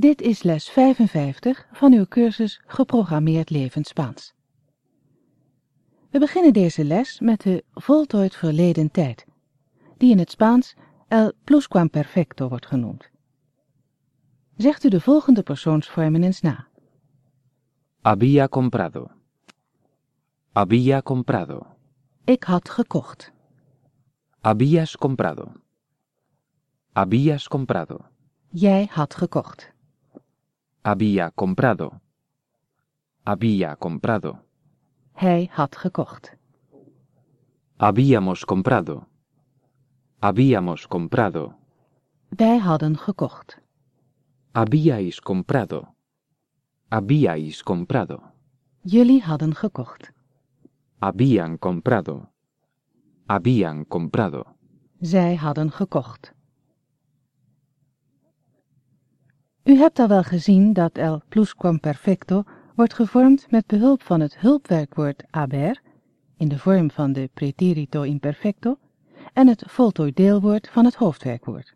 Dit is les 55 van uw cursus Geprogrammeerd Levend Spaans. We beginnen deze les met de voltooid verleden tijd, die in het Spaans el pluscuamperfecto wordt genoemd. Zegt u de volgende persoonsvormen eens na. Había comprado. Había comprado. Ik had gekocht. Habías comprado. Habías comprado. Jij had gekocht. Había comprado. Había comprado. Hij had gekocht. Habíamos comprado. Habíamos comprado. Wij hadden gekocht. Habíais comprado. Habíais comprado. Jullie hadden gekocht. Habían comprado. Habían comprado. Zij hadden gekocht. U hebt al wel gezien dat el pluscuamperfecto wordt gevormd met behulp van het hulpwerkwoord haber, in de vorm van de preterito imperfecto, en het voltooid deelwoord van het hoofdwerkwoord.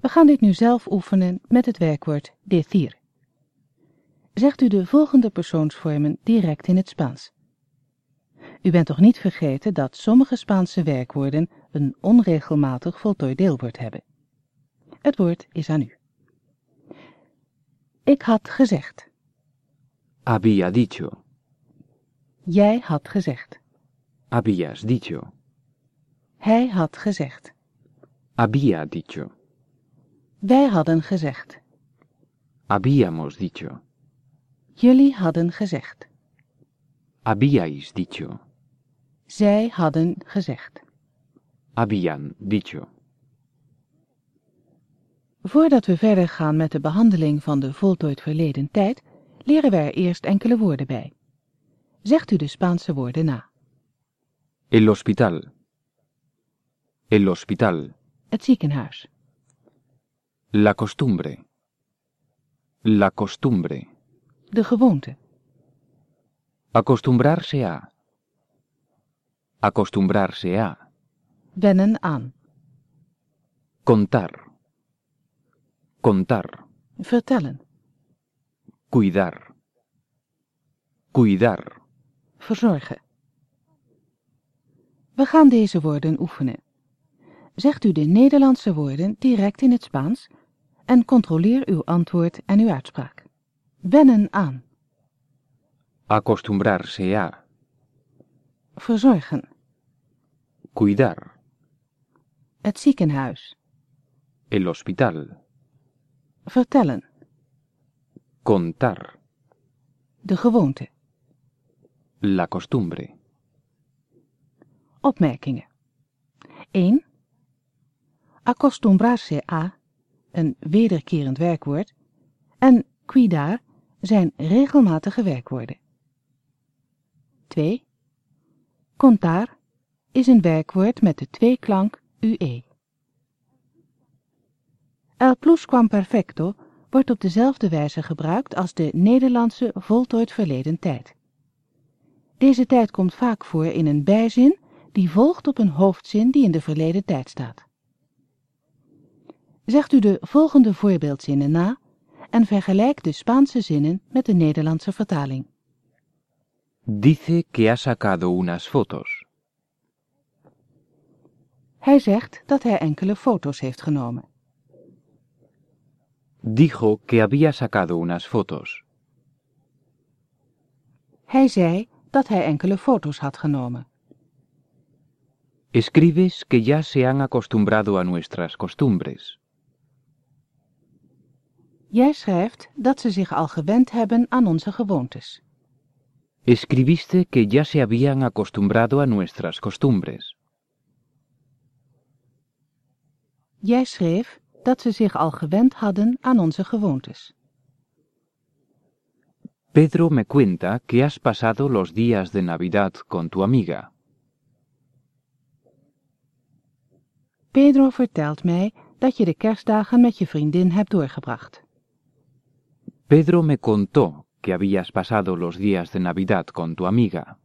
We gaan dit nu zelf oefenen met het werkwoord decir. Zegt u de volgende persoonsvormen direct in het Spaans. U bent toch niet vergeten dat sommige Spaanse werkwoorden een onregelmatig voltooid deelwoord hebben. Het woord is aan u. Ik had gezegd. Había dicho. Jij had gezegd. Habías dicho. Hij had gezegd. Había dicho. Wij hadden gezegd. Habíamos dicho. Jullie hadden gezegd. Habíais dicho. Zij hadden gezegd. Habían dicho. Voordat we verder gaan met de behandeling van de voltooid verleden tijd, leren we er eerst enkele woorden bij. Zegt u de Spaanse woorden na. El hospital. El hospital. Het ziekenhuis. La costumbre. La costumbre. De gewoonte. Acostumbrarse a. Acostumbrarse a. Wennen aan. Contar. Contar. Vertellen. Cuidar. Cuidar. Verzorgen. We gaan deze woorden oefenen. Zegt u de Nederlandse woorden direct in het Spaans en controleer uw antwoord en uw uitspraak. Wennen aan. Acostumbrarse a. Verzorgen. Cuidar. Het ziekenhuis. El hospital. Vertellen. Contar. De gewoonte. La costumbre. Opmerkingen. 1. Acostumbrarse a, een wederkerend werkwoord, en cuidar zijn regelmatige werkwoorden. 2. Contar is een werkwoord met de tweeklank ue. El pluscuamperfecto wordt op dezelfde wijze gebruikt als de Nederlandse voltooid verleden tijd. Deze tijd komt vaak voor in een bijzin die volgt op een hoofdzin die in de verleden tijd staat. Zegt u de volgende voorbeeldzinnen na en vergelijk de Spaanse zinnen met de Nederlandse vertaling. Dice que ha sacado unas fotos. Hij zegt dat hij enkele foto's heeft genomen. Dijo que había sacado unas fotos. Hij zei dat hij enkele foto's had genomen. Escribes que ya se han acostumbrado a nuestras costumbres. Jij schrijft dat ze zich al gewend hebben aan onze gewoontes. Escribiste que ya se habían acostumbrado a nuestras costumbres. Jij schreef dat ze zich al gewend hadden aan onze gewoontes. Pedro me cuenta que has pasado los días de Navidad con tu amiga. Pedro vertelt mij dat je de kerstdagen met je vriendin hebt doorgebracht. Pedro me contó que habías pasado los días de Navidad con tu amiga.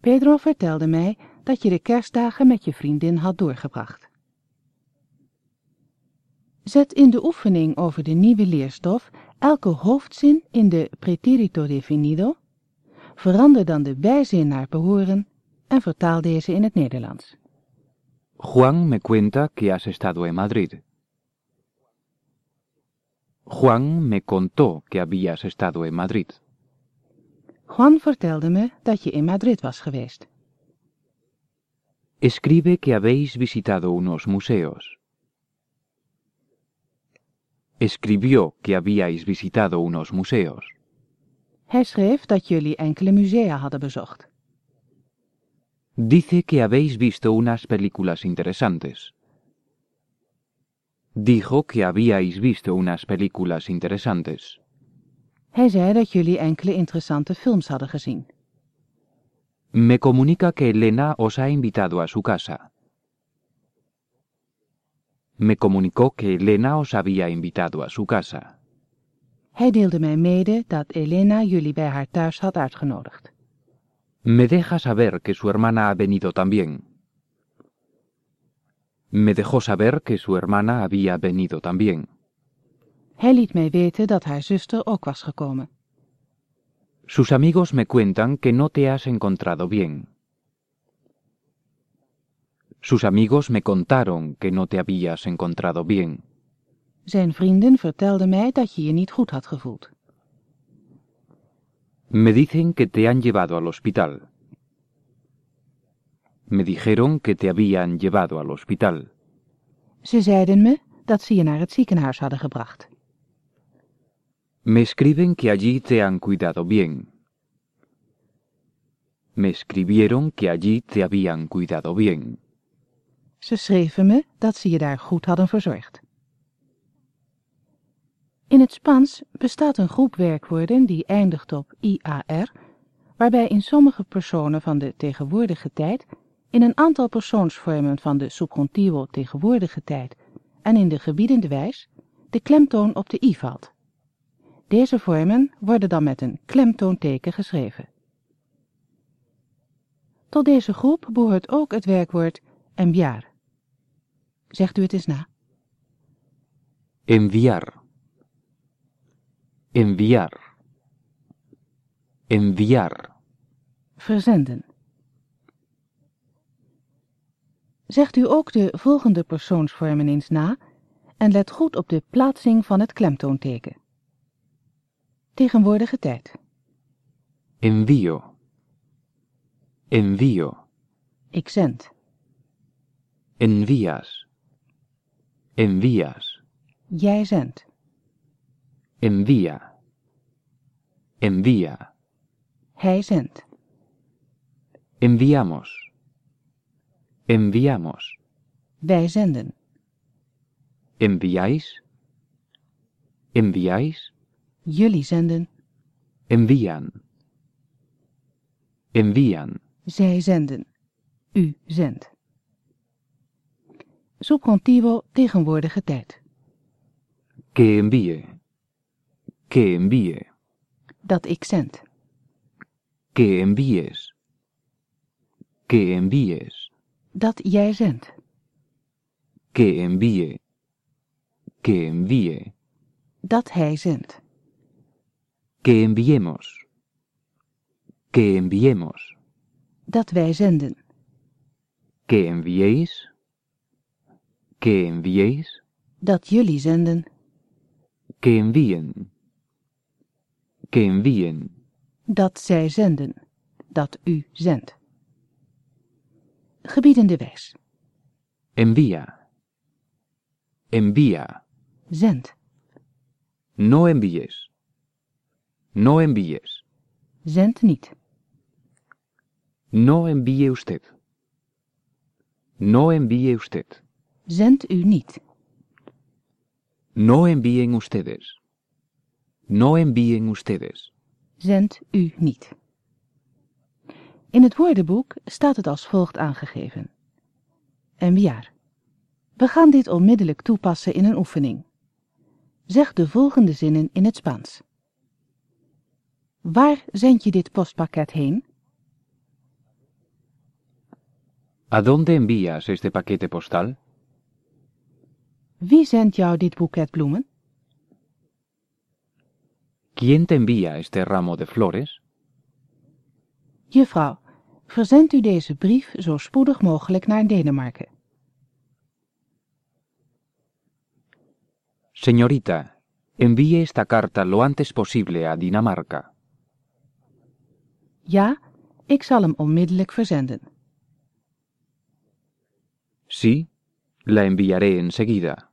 Pedro vertelde mij dat je de kerstdagen met je vriendin had doorgebracht. Zet in de oefening over de nieuwe leerstof elke hoofdzin in de preterito definido, verander dan de bijzin naar behoren en vertaal deze in het Nederlands. Juan me cuenta que has estado en Madrid. Juan me contó que habías estado en Madrid. Juan vertelde me dat je in Madrid was geweest. Escribe que habéis visitado unos museos. Escribió que habíais visitado unos museos. Hij schreef dat jullie enkele musea hadden bezocht. Dice que habéis visto unas películas interesantes. Dijo que habíais visto unas películas interesantes. Hij zei dat jullie enkele interessante films hadden gezien. Me comunica que Elena os ha invitado a su casa. Me comunicó que Elena os había invitado a su casa. Hij deelde mij mede dat Elena jullie bij haar thuis had uitgenodigd. Me deja saber que su hermana ha venido también. Me dejó saber que su hermana había venido también. Hij liet mij weten dat haar zuster ook was gekomen. Sus amigos me cuentan que no te has encontrado bien. Sus amigos me contaron que no te habías encontrado bien. Zijn vrienden vertelden mij dat je je niet goed had gevoeld. Me dicen que te han llevado al hospital. Me dijeron que te habían llevado al hospital. Ze zeiden me dat ze je naar het ziekenhuis hadden gebracht. Me escriben que allí te han cuidado bien. Me escribieron que allí te habían cuidado bien. Ze schreven me dat ze je daar goed hadden verzorgd. In het Spaans bestaat een groep werkwoorden die eindigt op IAR, waarbij in sommige personen van de tegenwoordige tijd, in een aantal persoonsvormen van de subjuntivo tegenwoordige tijd en in de gebiedende wijs de klemtoon op de i valt. Deze vormen worden dan met een klemtoonteken geschreven. Tot deze groep behoort ook het werkwoord enviar. Zegt u het eens na. Enviar. Enviar. Enviar. Verzenden. Zegt u ook de volgende persoonsvormen eens na en let goed op de plaatsing van het klemtoonteken. Tegenwoordige tijd. Envío. Envío. Ik zend. Envías. Envías. Jij zendt. Envía. Envía. Hij zendt. Enviamos. Enviamos. Wij zenden. Enviáis. Enviáis. Jullie zenden. Envían. Envían. Zij zenden. U zendt. Subcontivo tegenwoordige tijd. Que envíe. Que envíe. Dat ik zend. Que envíes. Que envíes. Dat jij zendt. Que envíe. Que envíe. Dat hij zendt. Que enviemos. Que enviemos. Dat wij zenden. Que enviéis. Que enviéis. Dat jullie zenden. Que envíen. Que envíen. Dat zij zenden. Dat u zendt. Gebiedende wijs. Envía. Envía. Zend. No envíes. No envíes. Zend niet. No envíe usted. No envíe usted. Zend u niet. No envíen ustedes. No envíen ustedes. Zend u niet. In het woordenboek staat het als volgt aangegeven. Enviar. We gaan dit onmiddellijk toepassen in een oefening. Zeg de volgende zinnen in het Spaans. Waar zend je dit postpakket heen? ¿A dónde envías este paquete postal? Wie zendt jou dit boeket bloemen? ¿Quién te envía este ramo de flores? Juffrouw, verzend u deze brief zo spoedig mogelijk naar Denemarken. Señorita, envíe esta carta lo antes posible a Dinamarca. Ja, ik zal hem onmiddellijk verzenden. Sí, la enviaré enseguida.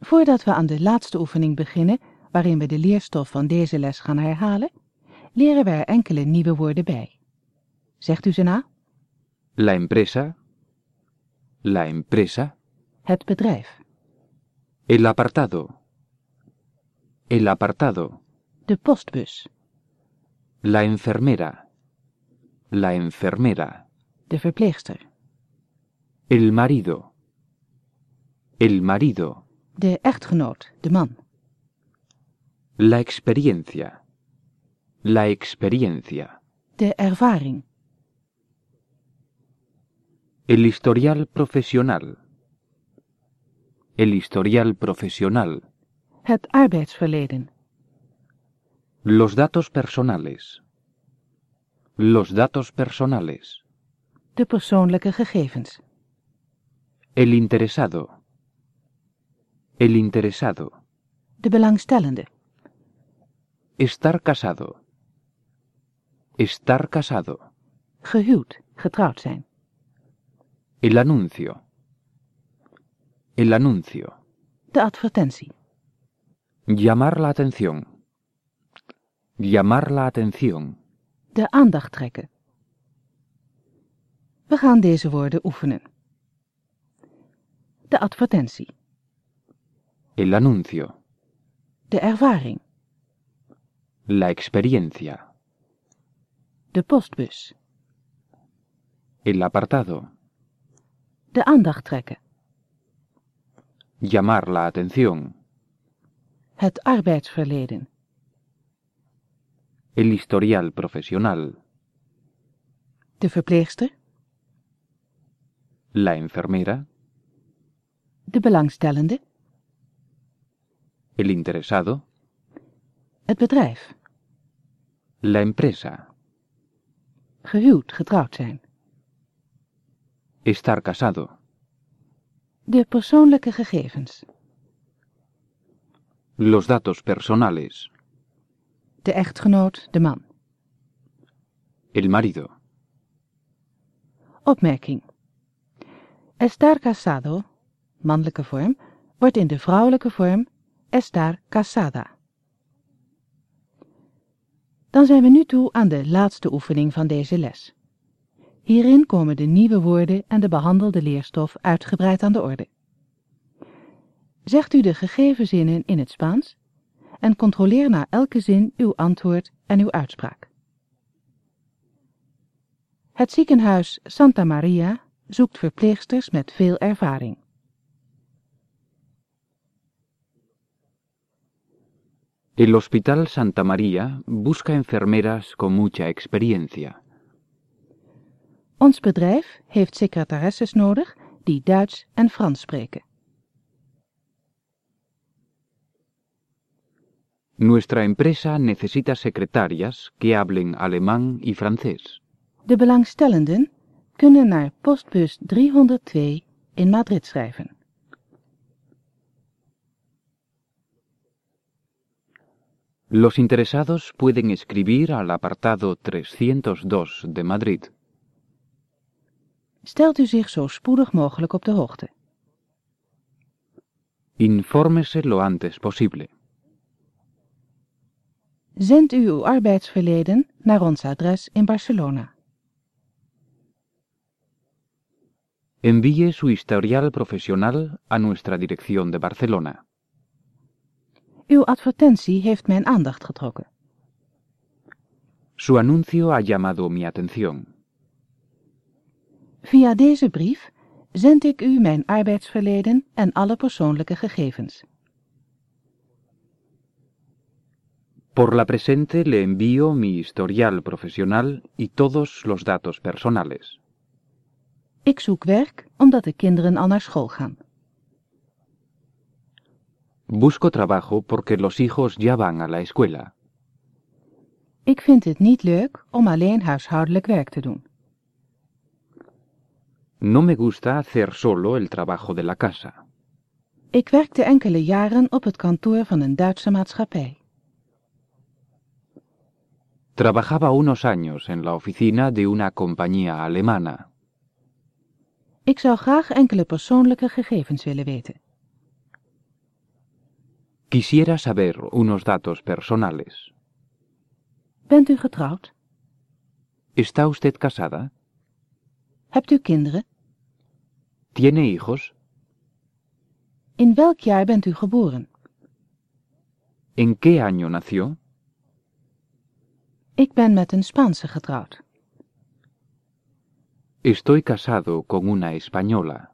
Voordat we aan de laatste oefening beginnen, waarin we de leerstof van deze les gaan herhalen, leren we er enkele nieuwe woorden bij. Zegt u ze na? La empresa, la empresa, Het bedrijf, el apartado, el apartado, de postbus, la enfermera, la enfermera, de verpleegster, el marido, el marido, de echtgenoot, de man, la experiencia, la experiencia, de ervaring, el historial profesional, el historial profesional, het arbeidsverleden, los datos personales, los datos personales, de persoonlijke gegevens, el interesado, el interesado, de belangstellende, estar casado, estar casado, gehuwd, getrouwd zijn, el anuncio, el anuncio, de advertentie, llamar la atención, llamar la atención, de aandacht trekken. We gaan deze woorden oefenen. De advertentie, el anuncio, de ervaring, la experiencia, de postbus, el apartado, de aandacht trekken, llamar la atención, het arbeidsverleden, el historial profesional, de verpleegster, la enfermera, de belangstellende, el interesado, het bedrijf, la empresa, gehuwd, getrouwd zijn, estar casado, de persoonlijke gegevens, los datos personales, de echtgenoot, de man. el marido, Opmerking. Estar casado, mannelijke vorm, wordt in de vrouwelijke vorm estar casada. Dan zijn we nu toe aan de laatste oefening van deze les. Hierin komen de nieuwe woorden en de behandelde leerstof uitgebreid aan de orde. Zegt u de gegeven zinnen in het Spaans en controleer na elke zin uw antwoord en uw uitspraak. Het ziekenhuis Santa Maria zoekt verpleegsters met veel ervaring. El Hospital Santa María busca enfermeras con mucha experiencia. Ons bedrijf heeft secretaresses nodig die Duits en Frans spreken. Nuestra empresa necesita secretarias que hablen alemán y francés. De belangstellenden kunnen naar postbus 302 in Madrid schrijven. Los interesados pueden escribir al apartado 302 de Madrid. Stelt u zich zo spoedig mogelijk op de hoogte. Infórmese lo antes posible. Zend u uw arbeidsverleden naar ons adres in Barcelona. Envíe su historial profesional a nuestra dirección de Barcelona. Uw advertentie heeft mijn aandacht getrokken. Su anuncio ha llamado mi atención. Via deze brief zend ik u mijn arbeidsverleden en alle persoonlijke gegevens. Por la presente le envío mi historial profesional y todos los datos personales. Ik zoek werk omdat de kinderen al naar school gaan. Busco trabajo porque los hijos ya van a la escuela. Ik vind het niet leuk om alleen huishoudelijk werk te doen. No me gusta hacer solo el trabajo de la casa. Ik werkte enkele jaren op het kantoor van een Duitse maatschappij. Trabajaba unos años en la oficina de una compañía alemana. Ik zou graag enkele persoonlijke gegevens willen weten. Quisiera saber unos datos personales. Bent u getrouwd? ¿Está usted casada? Hebt u kinderen? ¿Tiene hijos? In welk jaar bent u geboren? ¿En qué año nació? Ik ben met een Spaanse getrouwd. Estoy casado con una española.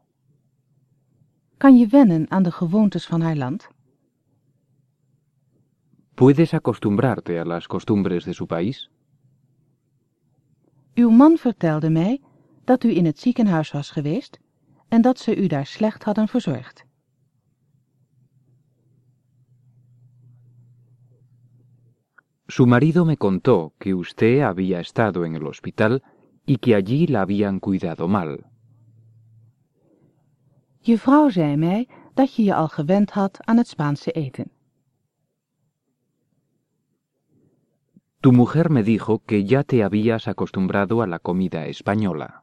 Kan je wennen aan de gewoontes van haar land? ¿Puedes acostumbrarte a las costumbres de su país? Uw man vertelde mij dat u in het ziekenhuis was geweest en dat ze u daar slecht hadden verzorgd. Su marido me contó que usted había estado en el hospital y que allí la habían cuidado mal. Je vrouw zei mij dat je je al gewend had aan het Spaanse eten. Tu mujer me dijo que ya te habías acostumbrado a la comida española.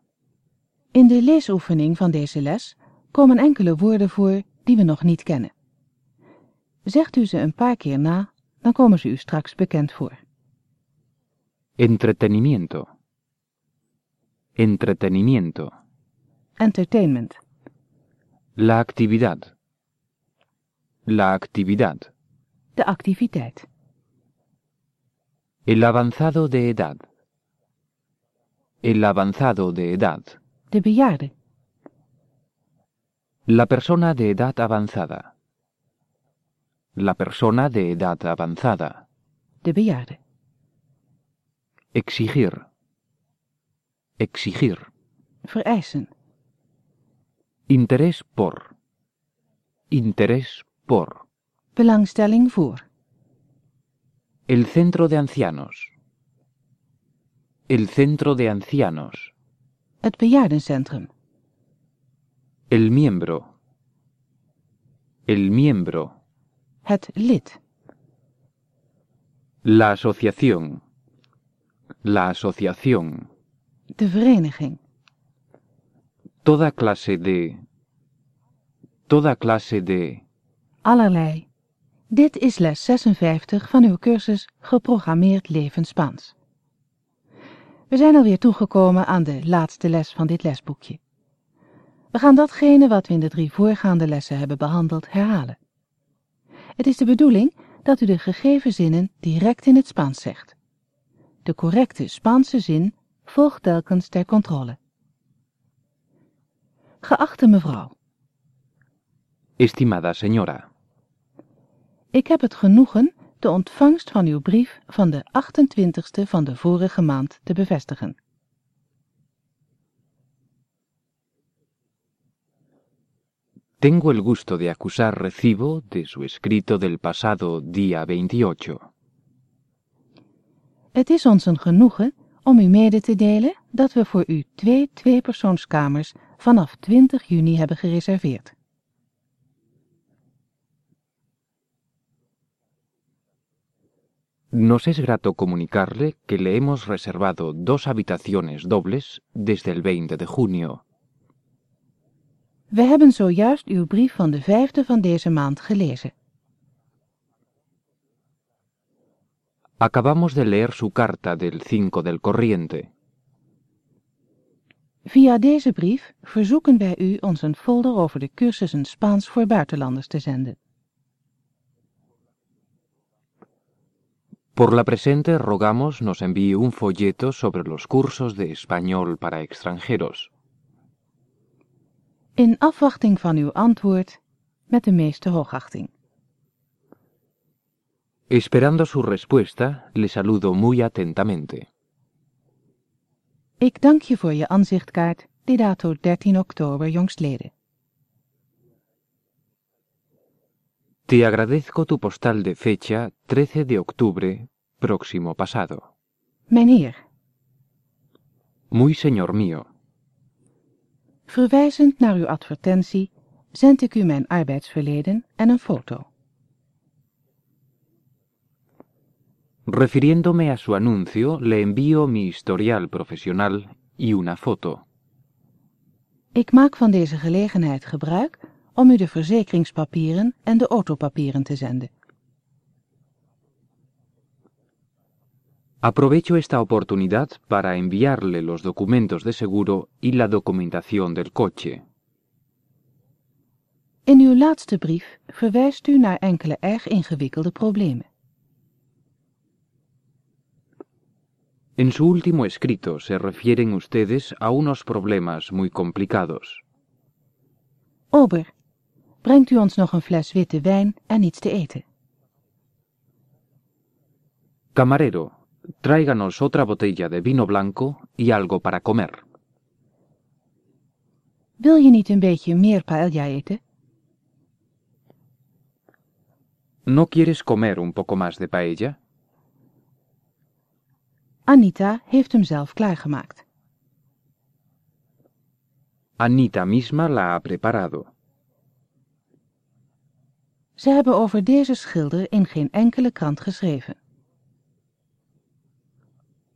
In de leesoefening van deze les komen enkele woorden voor die we nog niet kennen. Zegt u ze een paar keer na, dan komen ze u straks bekend voor. Entretenimiento. Entretenimiento. Entertainment, La actividad. La actividad. de activiteit. El avanzado de edad. El avanzado de edad. De bejaarde, La persona de edad avanzada. La persona de edad avanzada. de bejaarde. Exigir. Exigir. Vereisen, Interés por. Interés por. belangstelling voor. El centro de ancianos. El centro de ancianos. Het bejaardencentrum, El miembro. El miembro. het lid, La asociación. La asociación. de vereniging. Toda clase de. Toda clase de. Allerlei. Dit is les 56 van uw cursus Geprogrammeerd Leven Spaans. We zijn alweer toegekomen aan de laatste les van dit lesboekje. We gaan datgene wat we in de drie voorgaande lessen hebben behandeld herhalen. Het is de bedoeling dat u de gegeven zinnen direct in het Spaans zegt. De correcte Spaanse zin volgt telkens ter controle. Geachte mevrouw, Estimada señora. Ik heb het genoegen de ontvangst van uw brief van de 28ste van de vorige maand te bevestigen. Tengo el gusto de acusar recibo de su escrito del pasado día 28. Het is ons een genoegen om u mede te delen dat we voor u twee tweepersoonskamers vanaf 20 juni hebben gereserveerd. Nos es grato comunicarle que le hemos reservado dos habitaciones dobles desde el 20 de junio. We hebben zojuist uw brief van de vijfde van deze maand gelezen. Acabamos de leer su carta del 5 del corriente. Via deze brief verzoeken wij u ons een folder over de cursussen Spaans voor buitenlanders te zenden. Por la presente rogamos nos envíe un folleto sobre los cursos de español para extranjeros. In afwachting van uw antwoord, met de meeste hoogachting. Esperando su respuesta, le saludo muy atentamente. Ik dank je voor je aanzichtkaart, die dato 13 oktober jongstleden. Te agradezco tu postal de fecha 13 de octubre próximo pasado. Mijnheer, Muy señor mío. verwijzend naar uw advertentie zend ik u mijn arbeidsverleden en een foto. Refiriéndome a su anuncio, le envío mi historial profesional y una foto. Ik maak van deze gelegenheid gebruik om u de verzekeringspapieren en de autopapieren te zenden. Aprovecho esta oportunidad para enviarle los documentos de seguro y la documentación del coche. In uw laatste brief verwijst u naar enkele erg ingewikkelde problemen. En su último escrito se refieren ustedes a unos problemas muy complicados. Ober, brengt u ons nog een fles witte wijn en iets te eten. Camarero, tráiganos otra botella de vino blanco y algo para comer. Wil je niet een beetje meer paella eten? ¿No quieres comer un poco más de paella? Anita heeft hem zelf klaargemaakt. Anita misma la ha preparado. Ze hebben over deze schilder in geen enkele krant geschreven.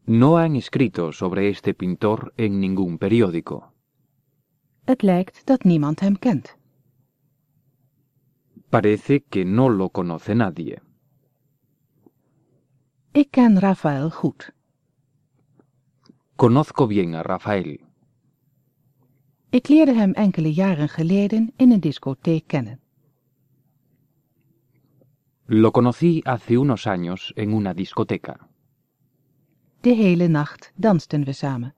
No han escrito sobre este pintor en ningún periódico. Het lijkt dat niemand hem kent. Parece que no lo conoce nadie. Ik ken Rafael goed. Conozco bien a Rafael. Ik leerde hem enkele jaren geleden in een discotheek kennen. Lo conocí hace unos años en una discoteca. De hele nacht dansten we samen.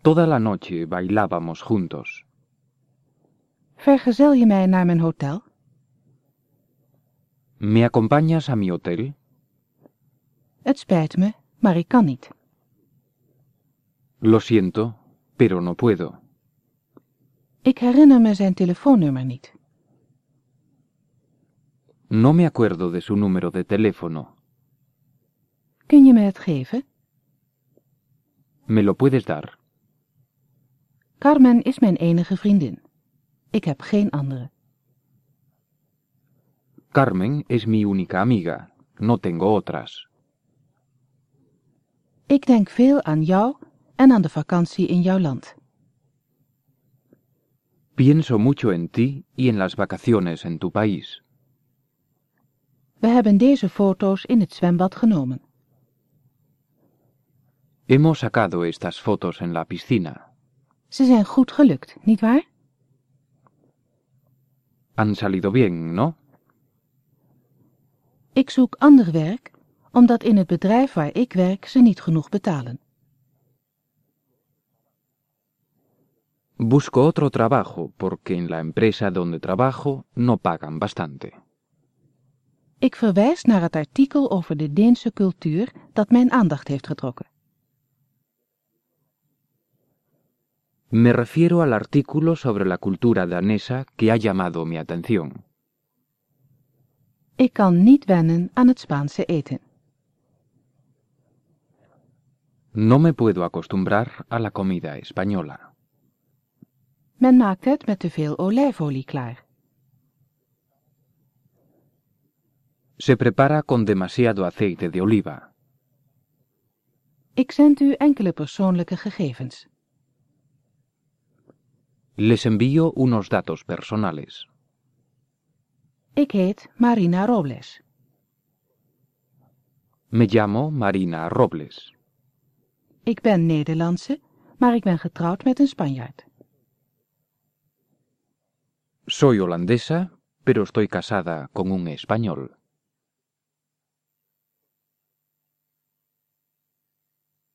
Toda la noche bailábamos juntos. Vergezel je mij naar mijn hotel? ¿Me acompañas a mi hotel? Het spijt me, maar ik kan niet. Lo siento, pero no puedo. Ik herinner me zijn telefoonnummer niet. No me acuerdo de su número de teléfono. Kun je me het geven? ¿Me lo puedes dar? Carmen is mijn enige vriendin. Ik heb geen andere. Carmen es mi única amiga. No tengo otras. Ik denk veel aan jou en aan de vakantie in jouw land. Pienso mucho en ti y en las vacaciones en tu país. We hebben deze foto's in het zwembad genomen. Hemos sacado estas fotos en la piscina. Ze zijn goed gelukt, nietwaar? Han salido bien, ¿no? Ik zoek ander werk, omdat in het bedrijf waar ik werk ze niet genoeg betalen. Busco otro trabajo porque en la empresa donde trabajo no pagan bastante. Ik verwijs naar het artikel over de Deense cultuur dat mijn aandacht heeft getrokken. Me refiero al artículo sobre la cultura danesa que ha llamado mi atención. Ik kan niet wennen aan het Spaanse eten. No me puedo acostumbrar a la comida española. Men maakt het met te veel olijfolie klaar. Se prepara con demasiado aceite de oliva. Ik zend u enkele persoonlijke gegevens. Les envío unos datos personales. Ik heet Marina Robles. Me llamo Marina Robles. Ik ben Nederlandse, maar ik ben getrouwd met een Spanjaard. Soy holandesa, pero estoy casada con un español.